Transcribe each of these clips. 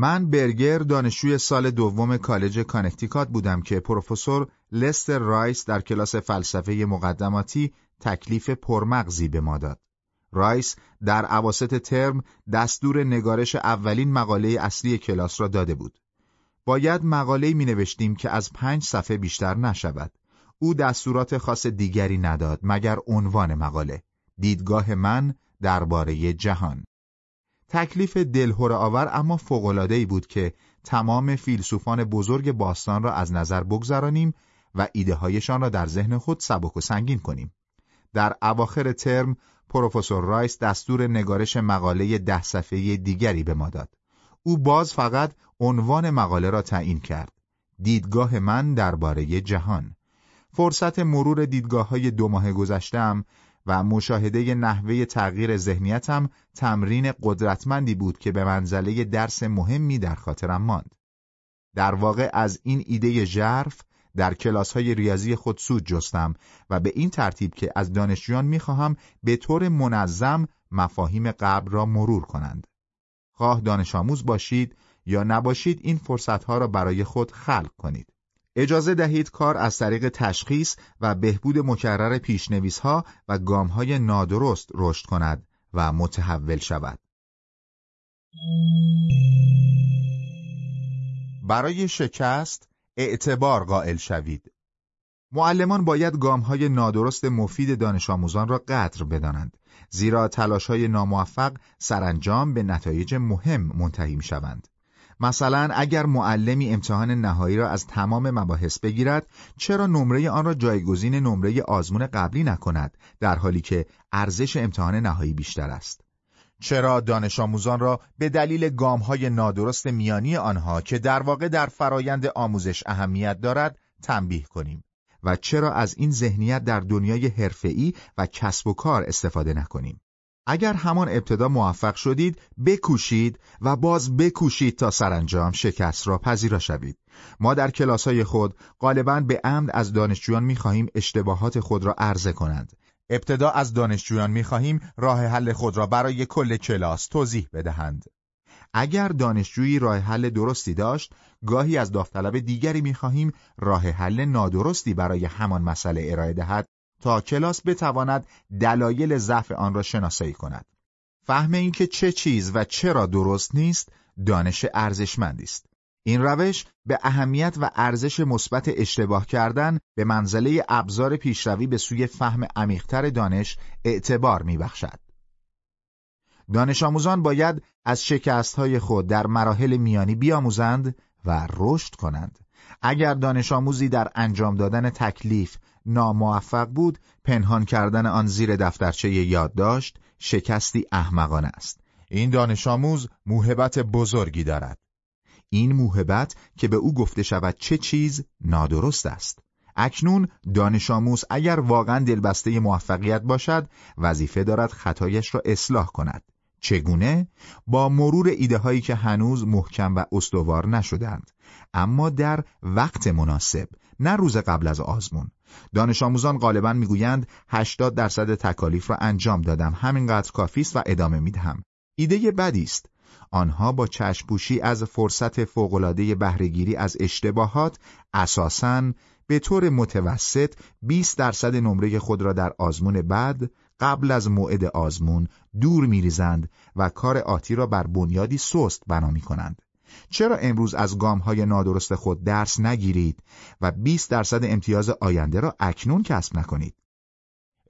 من برگر دانشجوی سال دوم کالج کانکتیکات بودم که پروفسور لستر رایس در کلاس فلسفه مقدماتی تکلیف پرمغزی به ما داد. رایس در اواسط ترم دستور نگارش اولین مقاله اصلی کلاس را داده بود. باید مقاله می نوشتیم که از پنج صفحه بیشتر نشود. او دستورات خاص دیگری نداد مگر عنوان مقاله دیدگاه من درباره جهان. تکلیف دلهور آور اما فوق‌العاده‌ای بود که تمام فیلسوفان بزرگ باستان را از نظر بگذرانیم و ایده هایشان را در ذهن خود سبک و سنگین کنیم. در اواخر ترم پروفسور رایس دستور نگارش مقاله ده صفحه دیگری به ما داد. او باز فقط عنوان مقاله را تعیین کرد. دیدگاه من درباره جهان. فرصت مرور دیدگاه های دو ماه گذشتم و مشاهده نحوه تغییر ذهنیتم تمرین قدرتمندی بود که به منزله درس مهمی در خاطرم ماند. در واقع از این ایده ژرف در کلاس های ریاضی خود سود جستم و به این ترتیب که از دانشجویان می‌خواهم به طور منظم مفاهیم قبل را مرور کنند. خواه دانش آموز باشید یا نباشید این فرصتها را برای خود خلق کنید. اجازه دهید کار از طریق تشخیص و بهبود مکرر پیشنویس ها و گام های نادرست رشد کند و متحول شود. برای شکست اعتبار قائل شوید. معلمان باید گام های نادرست مفید دانش آموزان را قدر بدانند زیرا تلاش های ناموفق سرانجام به نتایج مهم منتهی شوند. مثلا اگر معلمی امتحان نهایی را از تمام مباحث بگیرد چرا نمره آن را جایگزین نمره آزمون قبلی نکند در حالی که ارزش امتحان نهایی بیشتر است؟ چرا دانش آموزان را به دلیل گام های نادرست میانی آنها که در واقع در فرایند آموزش اهمیت دارد تنبیه کنیم؟ و چرا از این ذهنیت در دنیای حرفه‌ای و کسب و کار استفاده نکنیم؟ اگر همان ابتدا موفق شدید بکوشید و باز بکوشید تا سرانجام شکست را پذیرا شوید. ما در کلاس های خود غالبا به عمد از دانشجویان می‌خواهیم اشتباهات خود را عرضه کنند. ابتدا از دانشجویان می‌خواهیم راه حل خود را برای کل کلاس توضیح بدهند. اگر دانشجویی راه حل درستی داشت گاهی از داوطلب دیگری می‌خواهیم راه حل نادرستی برای همان مسئله ارائه دهد. تا کلاس بتواند دلایل ضعف آن را شناسایی کند. فهم اینکه چه چیز و چرا درست نیست دانش ارزشمندی است. این روش به اهمیت و ارزش مثبت اشتباه کردن به منزله ابزار پیشروی به سوی فهم عمیقتر دانش اعتبار میبخشد. دانش آموزان باید از شکست های خود در مراحل میانی بیاموزند و رشد کنند. اگر دانش آموزی در انجام دادن تکلیف ناموفق بود پنهان کردن آن زیر دفترچه یادداشت شکستی احمقانه است. این دانش آموز موهبت بزرگی دارد. این موهبت که به او گفته شود چه چیز نادرست است. اکنون دانش آموز اگر واقعا دلبسته موفقیت باشد وظیفه دارد خطایش را اصلاح کند. چگونه؟ با مرور ایده هایی که هنوز محکم و استوار نشدند اما در وقت مناسب نه روز قبل از آزمون. دانش آموزان غالبا می‌گویند 80 درصد تکالیف را انجام دادم. همینقدر کافی است و ادامه می‌دهم. ایده بدی است. آنها با چشپوشی از فرصت فوقالعاده بهرهگیری از اشتباهات اساساً به طور متوسط 20 درصد نمره خود را در آزمون بعد قبل از موعد آزمون دور میریزند و کار آتی را بر بنیادی سست بنا می کنند. چرا امروز از گام های نادرست خود درس نگیرید و 20 درصد امتیاز آینده را اکنون کسب نکنید؟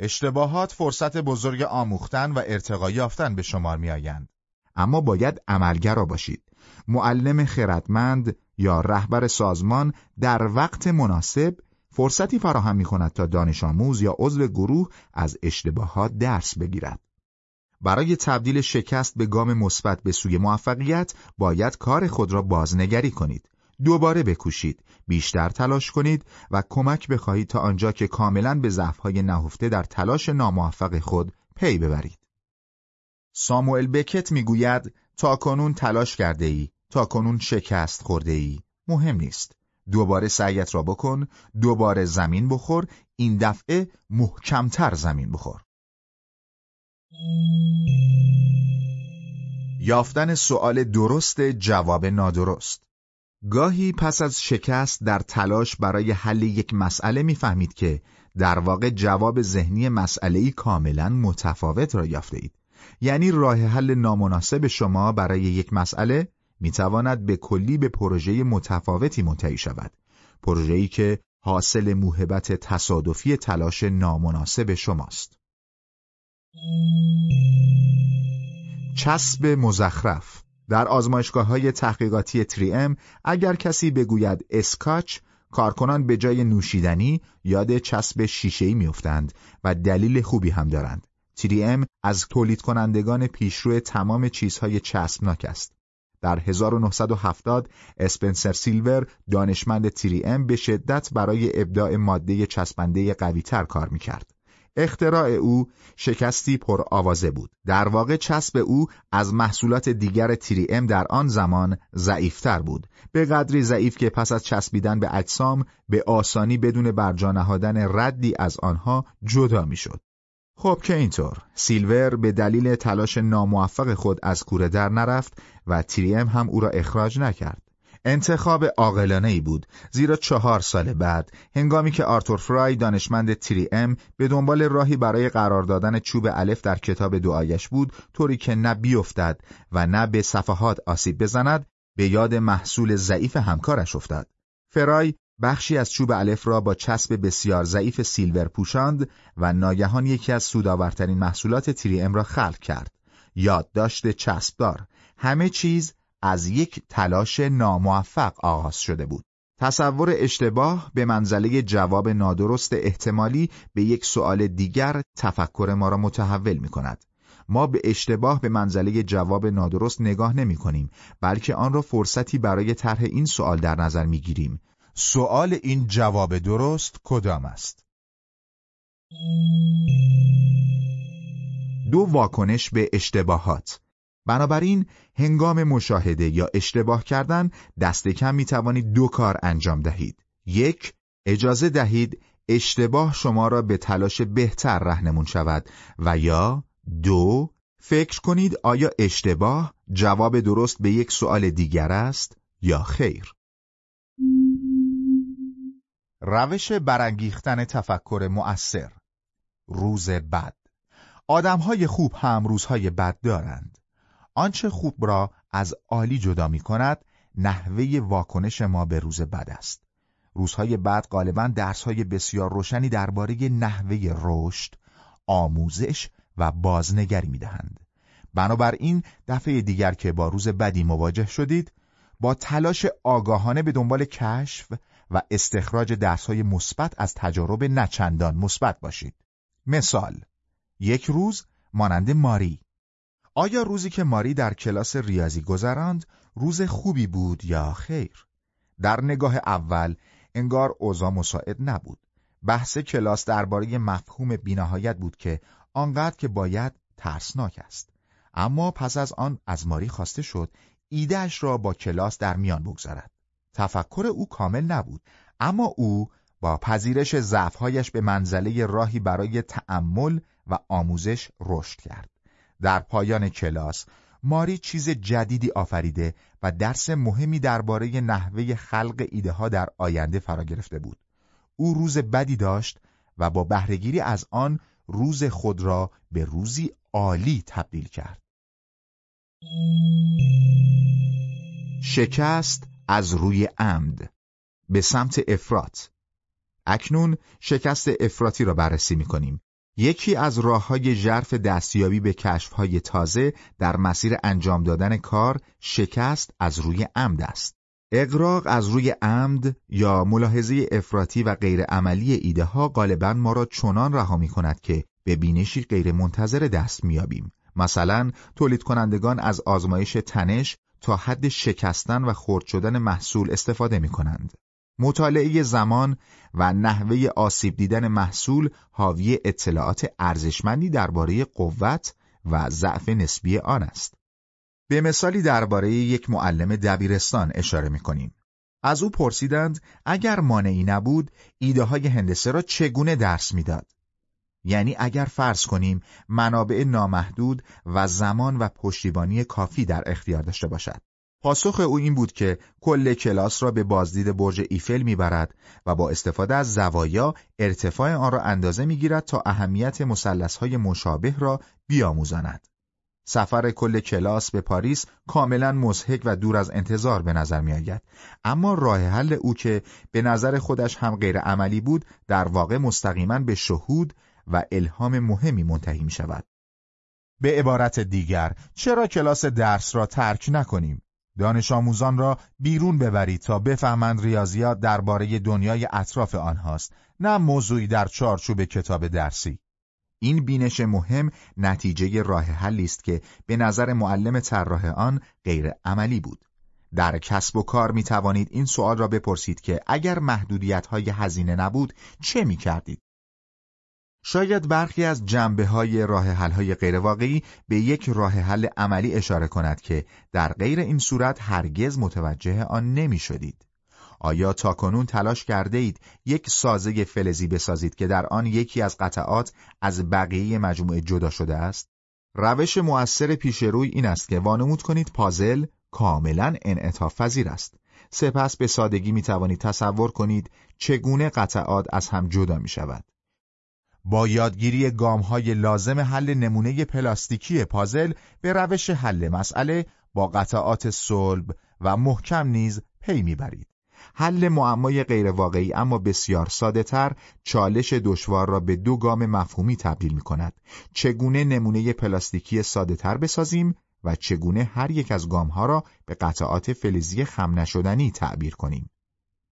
اشتباهات فرصت بزرگ آموختن و ارتقا یافتن به شمار می آیند. اما باید عملگرا باشید. معلم خردمند یا رهبر سازمان در وقت مناسب فرصتی فراهم می کند تا دانش آموز یا عضو گروه از اشتباهات درس بگیرد. برای تبدیل شکست به گام مثبت به سوی موفقیت باید کار خود را بازنگری کنید. دوباره بکوشید، بیشتر تلاش کنید و کمک بخواهید تا آنجا که کاملا به ضعف‌های نهفته در تلاش ناموفق خود پی ببرید. ساموئل بکت می‌گوید تا کنون تلاش کرده ای، تا کنون شکست خورده ای، مهم نیست. دوباره سعیت را بکن، دوباره زمین بخور، این دفعه محکمتر زمین بخور. یافتن سوال درست جواب نادرست گاهی پس از شکست در تلاش برای حل یک مسئله می‌فهمید که در واقع جواب ذهنی مسئله کاملا متفاوت را یافته اید. یعنی راه حل نامناسب شما برای یک مسئله می‌تواند به کلی به پروژه متفاوتی منتهی شود. پروژه‌ای که حاصل موهبت تصادفی تلاش نامناسب شماست. چسب مزخرف در آزمایشگاه های تحقیقاتی 3M اگر کسی بگوید اسکاچ کارکنان به جای نوشیدنی یاد چسب شیشه‌ای میافتند و دلیل خوبی هم دارند. 3M از تولید کنندگان پیشرو تمام چیزهای چسبناک است. در 1970 اسپنسر سیلور دانشمند 3M به شدت برای ابداع ماده چسبنده قویتر کار می‌کرد. اختراع او شکستی پر آوازه بود. در واقع چسب او از محصولات دیگر ام در آن زمان ضعیفتر بود. به قدری ضعیف که پس از چسبیدن به اجسام به آسانی بدون برجا نهادن ردی از آنها جدا می‌شد. خب که اینطور سیلور به دلیل تلاش ناموفق خود از کوره در نرفت و ام هم او را اخراج نکرد. انتخاب عاقلانه ای بود. زیرا چهار سال بعد هنگامی که آرتور فرای دانشمند تری ام به دنبال راهی برای قرار دادن چوب الف در کتاب دعایش بود طوری که نه بیفتد و نه به صفحات آسیب بزند به یاد محصول ضعیف همکارش افتاد. فرای بخشی از چوب الف را با چسب بسیار ضعیف سیلور پوشاند و ناگهان یکی از سودآورترین محصولات تری ام را خلق کرد. یادداشت چسبدار. همه چیز از یک تلاش ناموفق آغاز شده بود. تصور اشتباه به منزله جواب نادرست احتمالی به یک سوال دیگر تفکر ما را متحول می کند. ما به اشتباه به منزله جواب نادرست نگاه نمی کنیم بلکه آن را فرصتی برای طرح این سوال در نظر می گیریم. سوال این جواب درست کدام است؟ دو واکنش به اشتباهات بنابراین هنگام مشاهده یا اشتباه کردن دست کم می توانید دو کار انجام دهید. یک، اجازه دهید اشتباه شما را به تلاش بهتر رهنمون شود و یا دو، فکر کنید آیا اشتباه جواب درست به یک سوال دیگر است یا خیر. روش برانگیختن تفکر مؤثر روز بد آدمهای خوب هم روزهای بد دارند آنچه خوب را از عالی جدا می کند نحوه واکنش ما به روز بد است. روزهای بعد غالبا درسهای بسیار روشنی درباره نحوه رشد، آموزش و بازنگری می دهند. بنابراین دفعه دیگر که با روز بدی مواجه شدید، با تلاش آگاهانه به دنبال کشف و استخراج درسهای مثبت از تجارب نچندان مثبت باشید. مثال یک روز مانند ماری آیا روزی که ماری در کلاس ریاضی گذراند روز خوبی بود یا خیر؟ در نگاه اول انگار اوضاع مساعد نبود. بحث کلاس درباره مفهوم بینهایت بود که آنقدر که باید ترسناک است. اما پس از آن از ماری خواسته شد ایدهش را با کلاس در میان بگذارد. تفکر او کامل نبود اما او با پذیرش ضعفهایش به منزله راهی برای تأمل و آموزش رشد کرد. در پایان کلاس ماری چیز جدیدی آفریده و درس مهمی درباره نحوه خلق ایده ها در آینده فرا گرفته بود. او روز بدی داشت و با بهرهگیری از آن روز خود را به روزی عالی تبدیل کرد. شکست از روی عمد به سمت افراط اکنون شکست افراطی را بررسی می کنیم یکی از راه های جرف دستیابی به کشف های تازه در مسیر انجام دادن کار شکست از روی عمد است. اقراق از روی عمد یا ملاحظه افراطی و غیرعملی ایده ها غالبا ما را چنان رها می کند که به بینشی غیر منتظر دست میابیم. مثلا تولید کنندگان از آزمایش تنش تا حد شکستن و خرد شدن محصول استفاده می کنند. مطالعه زمان و نحوه آسیب دیدن محصول حاوی اطلاعات ارزشمندی درباره قوت و ضعف نسبی آن است. به مثالی درباره یک معلم دبیرستان اشاره می کنیم. از او پرسیدند اگر مانعی نبود ایده های هندسه را چگونه درس می‌داد. یعنی اگر فرض کنیم منابع نامحدود و زمان و پشتیبانی کافی در اختیار داشته باشد. پاسخ او این بود که کل کلاس را به بازدید برج ایفل می‌برد و با استفاده از زوایا ارتفاع آن را اندازه می‌گیرد تا اهمیت های مشابه را بیاموزاند. سفر کل کلاس به پاریس کاملا مزهک و دور از انتظار به نظر می آید. اما راه حل او که به نظر خودش هم غیر عملی بود در واقع مستقیما به شهود و الهام مهمی منتهی می شود. به عبارت دیگر چرا کلاس درس را ترک نکنیم؟ دانش آموزان را بیرون ببرید تا بفهمند ریاضیات درباره دنیای اطراف آنهاست نه موضوعی در چارچوب کتاب درسی این بینش مهم نتیجه راه حلی است که به نظر معلم طراح آن غیر عملی بود در کسب و کار می توانید این سوال را بپرسید که اگر محدودیت های هزینه نبود چه می کردید؟ شاید برخی از جنبه های راه حل های غیرواقعی به یک راه حل عملی اشاره کند که در غیر این صورت هرگز متوجه آن نمی شدید. آیا تاکنون تلاش کرده اید یک سازه فلزی بسازید که در آن یکی از قطعات از بقیه مجموعه جدا شده است؟ روش مؤثر پیش روی این است که وانمود کنید پازل کاملا انعطاف پذیر است. سپس به سادگی می توانید تصور کنید چگونه قطعات از هم جدا می شود. با یادگیری گام های لازم حل نمونه پلاستیکی پازل به روش حل مسئله با قطعات صلب و محکم نیز پی می‌برید. حل معمای غیرواقعی اما بسیار ساده تر چالش دشوار را به دو گام مفهومی تبدیل می کند. چگونه نمونه پلاستیکی ساده تر بسازیم و چگونه هر یک از گام ها را به قطعات فلزی خم نشدنی تعبیر کنیم.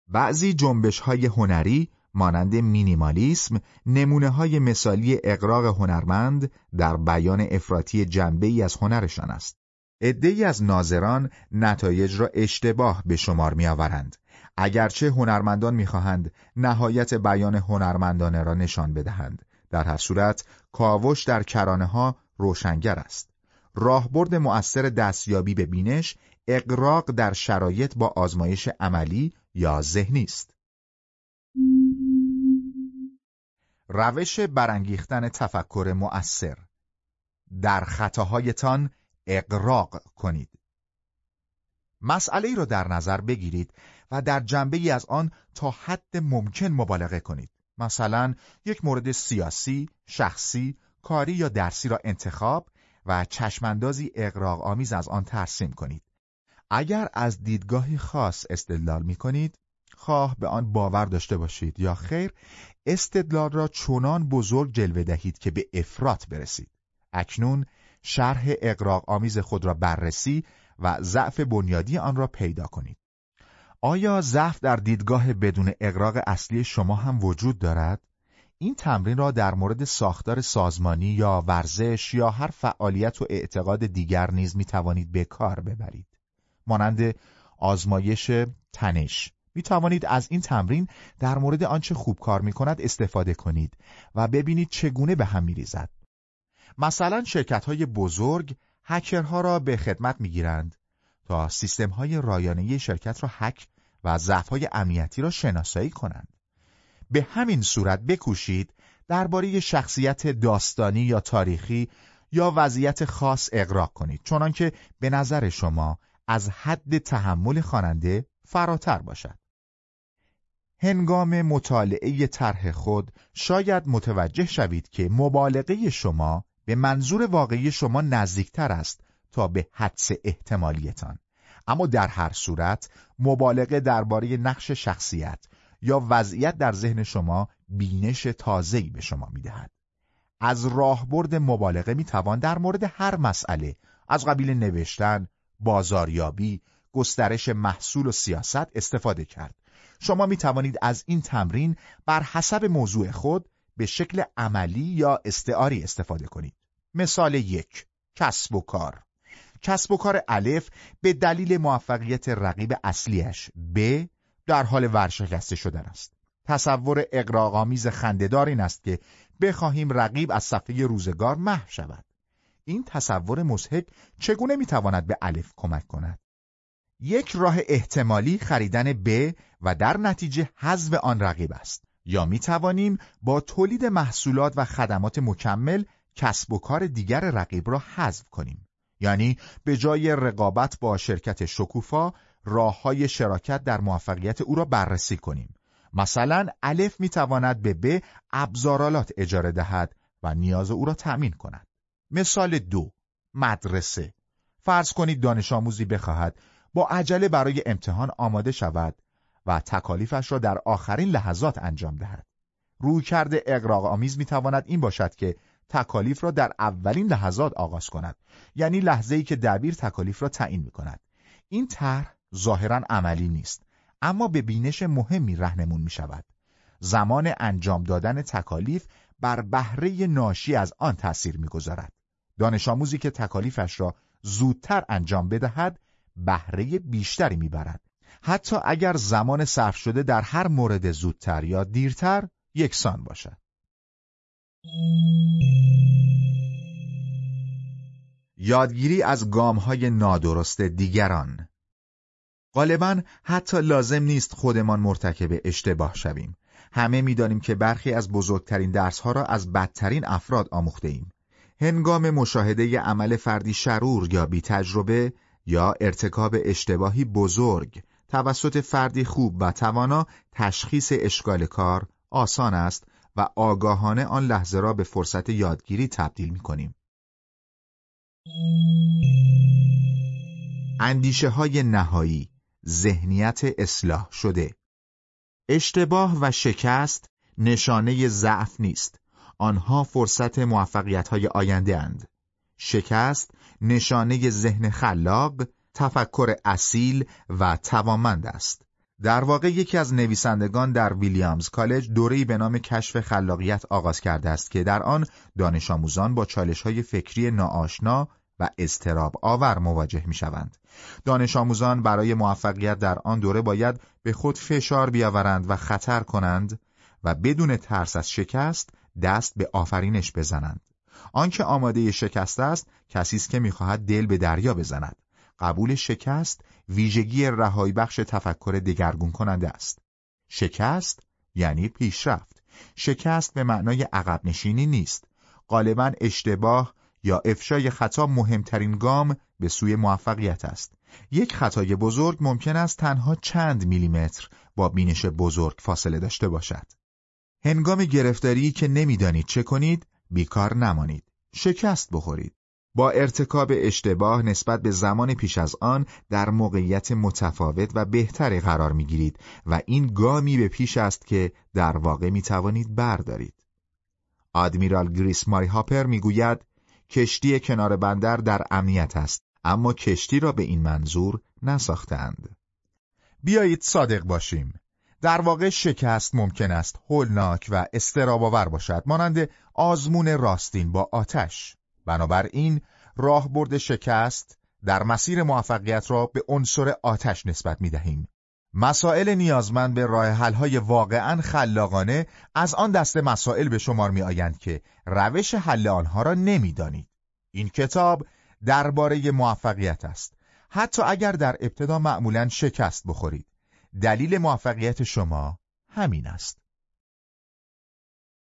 بعضی جنبش های هنری مانند مینیمالیسم نمونه های مثالی اقراق هنرمند در بیان افراطی جنبه ای از هنرشان است. ای از ناظران نتایج را اشتباه به شمار می آورند. اگرچه هنرمندان می‌خواهند نهایت بیان هنرمندانه را نشان بدهند در هر صورت کاوش در کرانه ها روشنگر است راهبرد مؤثر دستیابی به بینش اقراق در شرایط با آزمایش عملی یا ذهنی است روش برانگیختن تفکر مؤثر در خطاهایتان اقراق کنید مسئله را در نظر بگیرید و در جنبه ای از آن تا حد ممکن مبالغه کنید. مثلا یک مورد سیاسی، شخصی، کاری یا درسی را انتخاب و چشماندازی اقراق آمیز از آن ترسیم کنید. اگر از دیدگاهی خاص استدلال می کنید، خواه به آن باور داشته باشید یا خیر استدلال را چنان بزرگ جلوه دهید که به افراط برسید. اکنون شرح اقراق آمیز خود را بررسی و ضعف بنیادی آن را پیدا کنید. آیا ضعف در دیدگاه بدون اقراق اصلی شما هم وجود دارد؟ این تمرین را در مورد ساختار سازمانی یا ورزش یا هر فعالیت و اعتقاد دیگر نیز می توانید به کار ببرید. مانند آزمایش تنش می توانید از این تمرین در مورد آنچه خوب کار می کند استفاده کنید و ببینید چگونه به هم می ریزد. مثلا شرکت های بزرگ هکرها را به خدمت می گیرند تا سیستم های رایانه شرکت را هک و ضعف‌های امنیتی را شناسایی کنند. به همین صورت بکوشید درباره شخصیت داستانی یا تاریخی یا وضعیت خاص اقراق کنید چنانکه به نظر شما از حد تحمل خواننده فراتر باشد. هنگام مطالعه طرح خود شاید متوجه شوید که مبالغه شما به منظور واقعی شما نزدیکتر است تا به حدس احتمالیتان. اما در هر صورت مبالغه درباره نقش شخصیت یا وضعیت در ذهن شما بینش تازه‌ای به شما می‌دهد. از راهبرد مبالغه می‌توان در مورد هر مسئله از قبیل نوشتن، بازاریابی، گسترش محصول و سیاست استفاده کرد. شما می توانید از این تمرین بر حسب موضوع خود به شکل عملی یا استعاری استفاده کنید. مثال یک کسب و کار کسب و کار الف به دلیل موفقیت رقیب اصلیش ب در حال ورشکسته شدن است. تصور اقراق‌آمیز خندهدار این است که بخواهیم رقیب از صفحه روزگار محو شود. این تصور مزهک چگونه می‌تواند به الف کمک کند؟ یک راه احتمالی خریدن ب و در نتیجه حذف آن رقیب است. یا می توانیم با تولید محصولات و خدمات مکمل کسب و کار دیگر رقیب را حذف کنیم. یعنی به جای رقابت با شرکت شکوفا راه های شراکت در موفقیت او را بررسی کنیم. مثلا الف می تواند به ب ابزارالات اجاره دهد و نیاز او را تأمین کند. مثال دو مدرسه. فرض کنید دانش آموزی بخواهد. با عجله برای امتحان آماده شود و تکالیفش را در آخرین لحظات انجام دهد. روی کرده اقراق آمیز می تواند این باشد که تکالیف را در اولین لحظات آغاز کند یعنی لحظه ای که دبیر تکالیف را تعیین می کند. این طرح ظاهرا عملی نیست اما به بینش مهمی رهنمون می شود. زمان انجام دادن تکالیف بر بهره ناشی از آن تأثیر می‌گذارد. دانش آموزی که تکالیفش را زودتر انجام بدهد بهره بیشتری می‌برد حتی اگر زمان صرف شده در هر مورد زودتر یا دیرتر یکسان باشد. یادگیری از های نادرست دیگران. غالبا حتی لازم نیست خودمان مرتکب اشتباه شویم. همه می‌دانیم که برخی از بزرگترین درسها را از بدترین افراد آموخته ایم هنگام مشاهده عمل فردی شرور یا بی تجربه یا ارتکاب اشتباهی بزرگ توسط فردی خوب و توانا تشخیص اشکال کار آسان است و آگاهانه آن لحظه را به فرصت یادگیری تبدیل می کنیم. اندیشه های نهایی ذهنیت اصلاح شده اشتباه و شکست نشانه ضعف نیست آنها فرصت موفقیت های آینده اند. شکست نشانه ذهن خلاق، تفکر اصیل و توانمند است. در واقع یکی از نویسندگان در ویلیامز کالج دوره‌ای به نام کشف خلاقیت آغاز کرده است که در آن دانش آموزان با های فکری ناآشنا و استراب آور مواجه می شوند. دانش آموزان برای موفقیت در آن دوره باید به خود فشار بیاورند و خطر کنند و بدون ترس از شکست دست به آفرینش بزنند. آنکه آماده شکست است کسی است که می‌خواهد دل به دریا بزند. قبول شکست ویژگی رهایی بخش تفکر دگرگون کننده است. شکست یعنی پیشرفت. شکست به معنای عقب نشینی نیست. غالبا اشتباه یا افشای خطا مهمترین گام به سوی موفقیت است. یک خطای بزرگ ممکن است تنها چند میلیمتر با بینش بزرگ فاصله داشته باشد. هنگام گرفتاری که نمی‌دانید چه کنید بیکار نمانید شکست بخورید با ارتکاب اشتباه نسبت به زمان پیش از آن در موقعیت متفاوت و بهتری قرار می‌گیرید و این گامی به پیش است که در واقع می توانید بردارید. آدمیرال گریس ماری هاپر می‌گوید کشتی کنار بندر در امنیت است اما کشتی را به این منظور نساختند. بیایید صادق باشیم. در واقع شکست ممکن است هولناک و استراباور باشد مانند آزمون راستین با آتش بنابراین راهبرد شکست در مسیر موفقیت را به عنصر آتش نسبت می دهیم. مسائل نیازمند به راه های واقعا خلاقانه از آن دسته مسائل به شمار می آیند که روش حل آنها را نمی‌دانید. این کتاب درباره موفقیت است. حتی اگر در ابتدا معمولا شکست بخورید. دلیل موفقیت شما همین است.